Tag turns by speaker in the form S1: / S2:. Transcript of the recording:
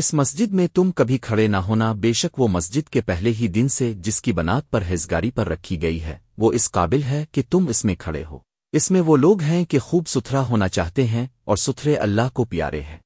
S1: اس مسجد میں تم کبھی کھڑے نہ ہونا، بے شک وہ مسجد کے پہلے ہی دن سے جس کی بنات پر ہزگاری پر رکھی گئی ہے، وہ اس قابل ہے کہ تم اس میں کھڑے ہو۔ اس میں وہ لوگ ہیں کہ خوب ستھرا ہونا چاہتے ہیں اور ستھرے اللہ کو پیارے ہیں۔